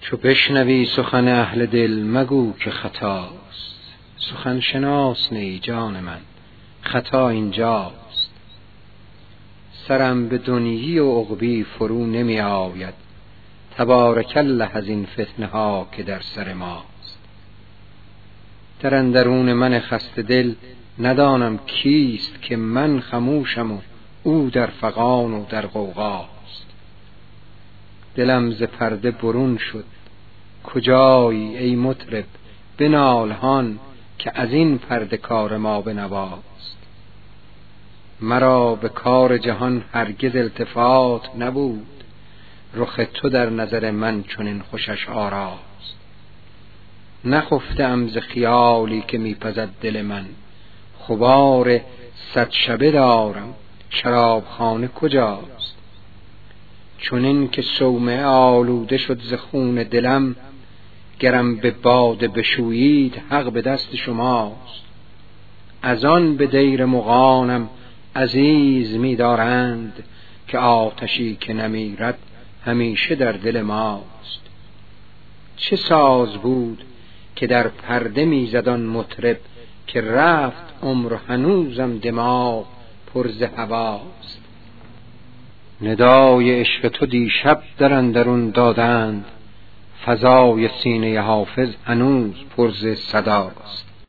چو بشنوی سخن اهل دل مگو که خطاست سخن شناس نی جان من خطا اینجاست. سرم به دنیی و عقبی فرو نمی آید. تبارک الله از این فتنه ها که در سر ماست. در اندرون من خسته دل ندانم کیست که من خموشم و او در فغان و در غوغاست. دلم ز پرده برون شد. کجایی ای مطرب؟ بنال هان که از این پرده کار ما بنواست. مرا به کار جهان هرگز التفات نبود. رخ تو در نظر من چنین خوشش آراست. نخفته ام ز خیالی که میپزد دل من. خبار صد شبه دارم. شرابخانه کجاست؟ چنین که صومعه آلوده شد ز خون دلم گرم به باده بشویید حق به دست شماست. از آن به دیر مغانم عزیز می‌دارند که آتشی که نمیرد همیشه در دل ماست. چه ساز بود که در پرده می‌زد آن مطرب که رفت عمر هنوزم دماغ پر ز هواست. ندای عشق تو دیشب در اندرون دادند. فضای سینه حافظ هنوز پر ز صداست.